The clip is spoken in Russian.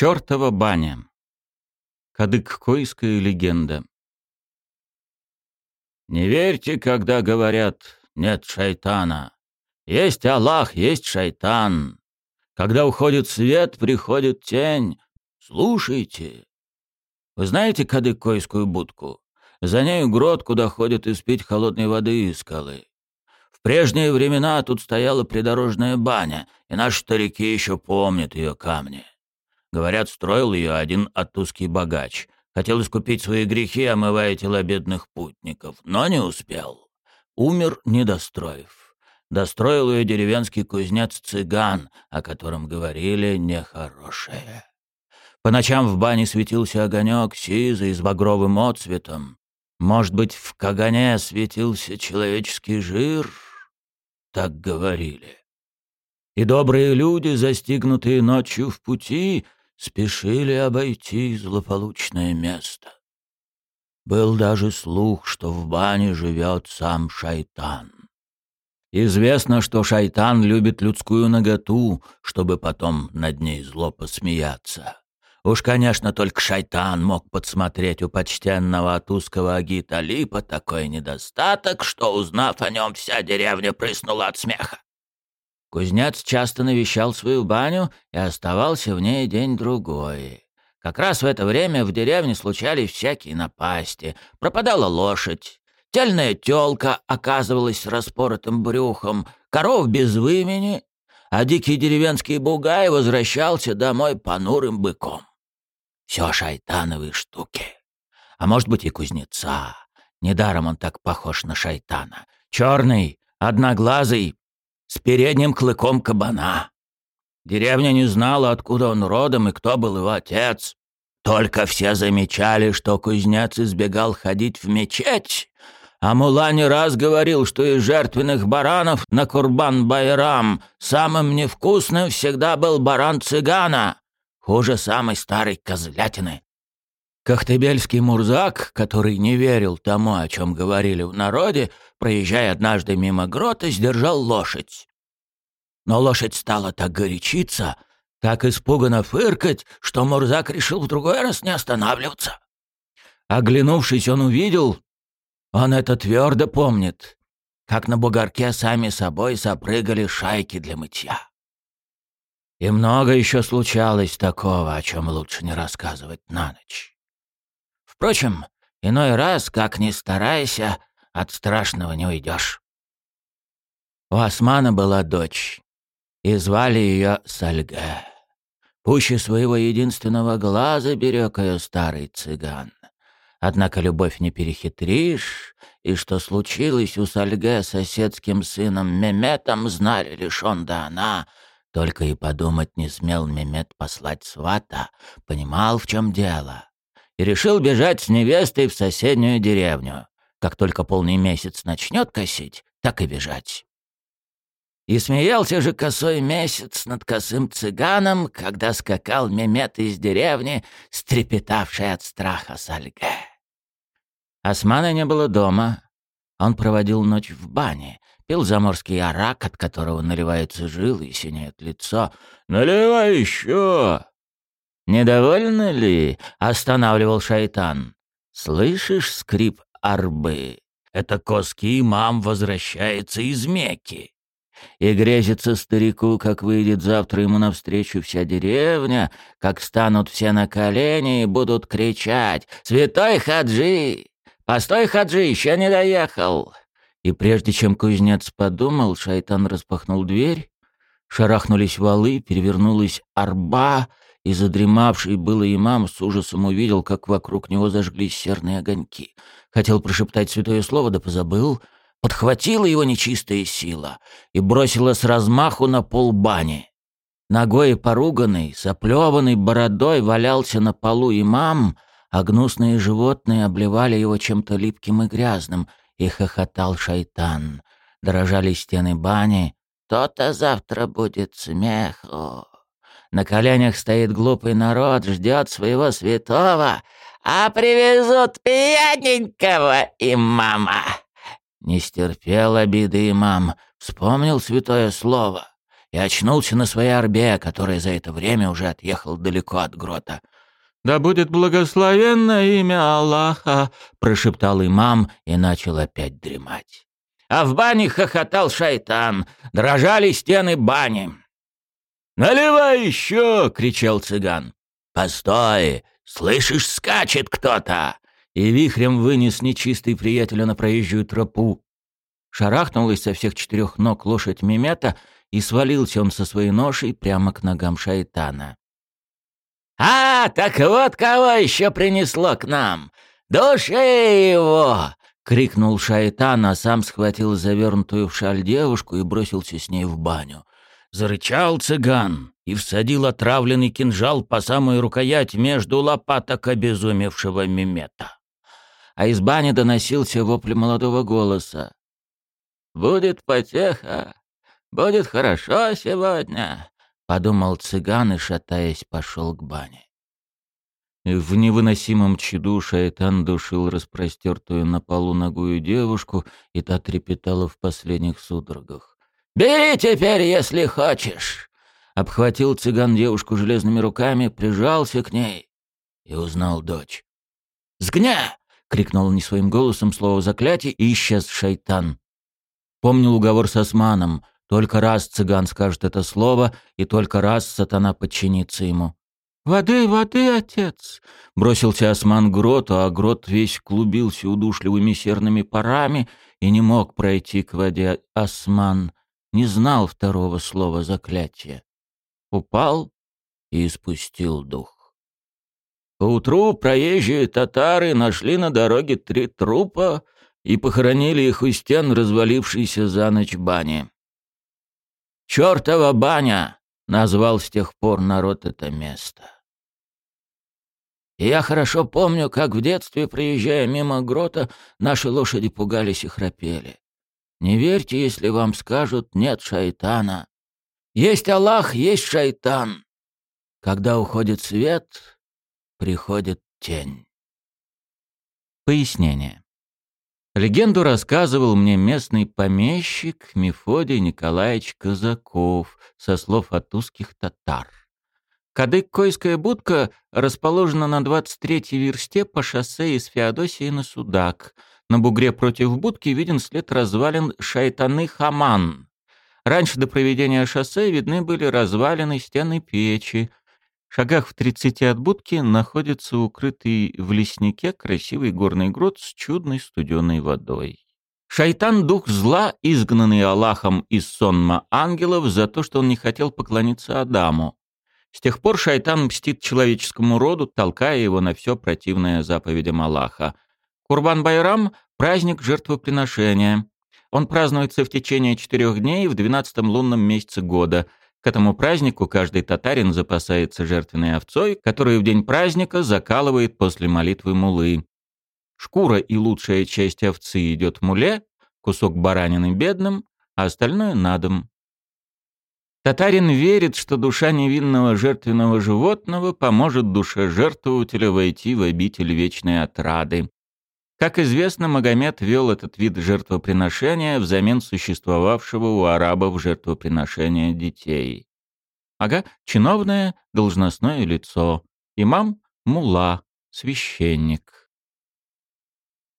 Чёртова баня. Кадык-койская легенда. Не верьте, когда говорят «нет шайтана». Есть Аллах, есть шайтан. Когда уходит свет, приходит тень. Слушайте. Вы знаете кадык-койскую будку? За нею грот, куда ходят испить холодной воды из скалы. В прежние времена тут стояла придорожная баня, и наши старики еще помнят ее камни. Говорят, строил ее один отузкий богач. Хотел искупить свои грехи, омывая тела бедных путников, но не успел. Умер, не достроив. Достроил ее деревенский кузнец-цыган, о котором говорили нехорошее. По ночам в бане светился огонек, сизый, с багровым отцветом. Может быть, в кагане светился человеческий жир? Так говорили. И добрые люди, застигнутые ночью в пути, спешили обойти злополучное место. Был даже слух, что в бане живет сам шайтан. Известно, что шайтан любит людскую наготу, чтобы потом над ней зло посмеяться. Уж, конечно, только шайтан мог подсмотреть у почтенного атузского агита Липа такой недостаток, что, узнав о нем, вся деревня прыснула от смеха. Кузнец часто навещал свою баню и оставался в ней день-другой. Как раз в это время в деревне случались всякие напасти. Пропадала лошадь, тельная тёлка оказывалась с распоротым брюхом, коров без вымени, а дикий деревенский бугай возвращался домой понурым быком. Все шайтановые штуки. А может быть и кузнеца. Недаром он так похож на шайтана. Черный, одноглазый, с передним клыком кабана. Деревня не знала, откуда он родом и кто был его отец. Только все замечали, что кузнец избегал ходить в мечеть, а Мула не раз говорил, что из жертвенных баранов на Курбан-Байрам самым невкусным всегда был баран цыгана, хуже самой старой козлятины. Кахтебельский мурзак, который не верил тому, о чем говорили в народе, проезжая однажды мимо грота, сдержал лошадь. Но лошадь стала так горячиться, так испуганно фыркать, что мурзак решил в другой раз не останавливаться. Оглянувшись, он увидел, он это твердо помнит, как на бугорке сами собой запрыгали шайки для мытья. И много еще случалось такого, о чем лучше не рассказывать на ночь. Впрочем, иной раз, как ни старайся, от страшного не уйдешь. У Османа была дочь, и звали ее Сальга. Пуще своего единственного глаза берег ее старый цыган. Однако любовь не перехитришь, и что случилось у Сальге с соседским сыном Меметом, знали лишь он да она. Только и подумать не смел Мемет послать свата, понимал, в чем дело и решил бежать с невестой в соседнюю деревню. Как только полный месяц начнет косить, так и бежать. И смеялся же косой месяц над косым цыганом, когда скакал Мемет из деревни, стрепетавший от страха Сальге. Османа не было дома. Он проводил ночь в бане, пил заморский арак, от которого наливаются жилы и синеет лицо. «Наливай еще!» «Недовольны ли?» — останавливал шайтан. «Слышишь скрип арбы? Это коский имам возвращается из Мекки. И грезится старику, как выйдет завтра ему навстречу вся деревня, как станут все на колени и будут кричать «Святой Хаджи! Постой, Хаджи, еще не доехал!» И прежде чем кузнец подумал, шайтан распахнул дверь, шарахнулись валы, перевернулась арба — и задремавший было имам с ужасом увидел, как вокруг него зажглись серные огоньки. Хотел прошептать святое слово, да позабыл. Подхватила его нечистая сила и бросила с размаху на пол бани. Ногой поруганный, соплеванный бородой валялся на полу имам, а гнусные животные обливали его чем-то липким и грязным, и хохотал шайтан. Дрожали стены бани. «То-то завтра будет смеху!» На коленях стоит глупый народ, ждет своего святого, а привезут пьяненького имама. Не стерпел обиды имам, вспомнил святое слово и очнулся на своей арбе, которая за это время уже отъехал далеко от грота. «Да будет благословенно имя Аллаха!» — прошептал имам и начал опять дремать. А в бане хохотал шайтан, дрожали стены бани. «Наливай еще!» — кричал цыган. «Постой! Слышишь, скачет кто-то!» И вихрем вынес нечистый приятеля на проезжую тропу. Шарахнулась со всех четырех ног лошадь Мемета, и свалился он со своей ношей прямо к ногам шайтана. «А, так вот кого еще принесло к нам! Души его!» — крикнул шайтан, а сам схватил завернутую в шаль девушку и бросился с ней в баню. Зарычал цыган и всадил отравленный кинжал по самую рукоять между лопаток обезумевшего мимета. А из бани доносился вопль молодого голоса. «Будет потеха, будет хорошо сегодня», — подумал цыган и, шатаясь, пошел к бане. В невыносимом чаду шайтан душил распростертую на полу ногую девушку, и та трепетала в последних судорогах. «Бери теперь, если хочешь!» Обхватил цыган девушку железными руками, прижался к ней и узнал дочь. «Сгня!» — крикнул не своим голосом слово заклятие, и исчез шайтан. Помнил уговор с османом. Только раз цыган скажет это слово, и только раз сатана подчинится ему. «Воды, воды, отец!» — бросился осман к гроту, а грот весь клубился удушливыми серными парами и не мог пройти к воде. Осман не знал второго слова заклятия. Упал и испустил дух. Поутру проезжие татары нашли на дороге три трупа и похоронили их у стен развалившейся за ночь бани. «Чёртова баня!» — назвал с тех пор народ это место. И я хорошо помню, как в детстве, проезжая мимо грота, наши лошади пугались и храпели. Не верьте, если вам скажут «нет шайтана». Есть Аллах, есть шайтан. Когда уходит свет, приходит тень. Пояснение. Легенду рассказывал мне местный помещик Мефодий Николаевич Казаков со слов от узких татар. Кадык-Койская будка расположена на 23-й версте по шоссе из Феодосии на Судак — на бугре против будки виден след развалин Шайтаны-Хаман. Раньше до проведения шоссе видны были развалины стены печи. В шагах в тридцати от будки находится укрытый в леснике красивый горный грот с чудной студеной водой. Шайтан — дух зла, изгнанный Аллахом из сонма ангелов за то, что он не хотел поклониться Адаму. С тех пор шайтан мстит человеческому роду, толкая его на все противное заповедям Аллаха — Курбан-Байрам – праздник жертвоприношения. Он празднуется в течение четырех дней в двенадцатом лунном месяце года. К этому празднику каждый татарин запасается жертвенной овцой, которую в день праздника закалывает после молитвы мулы. Шкура и лучшая часть овцы идет муле, кусок баранины бедным, а остальное на дом. Татарин верит, что душа невинного жертвенного животного поможет душе жертвователя войти в обитель вечной отрады. Как известно, Магомед вел этот вид жертвоприношения взамен существовавшего у арабов жертвоприношения детей. Ага, чиновное должностное лицо. Имам — мула, священник.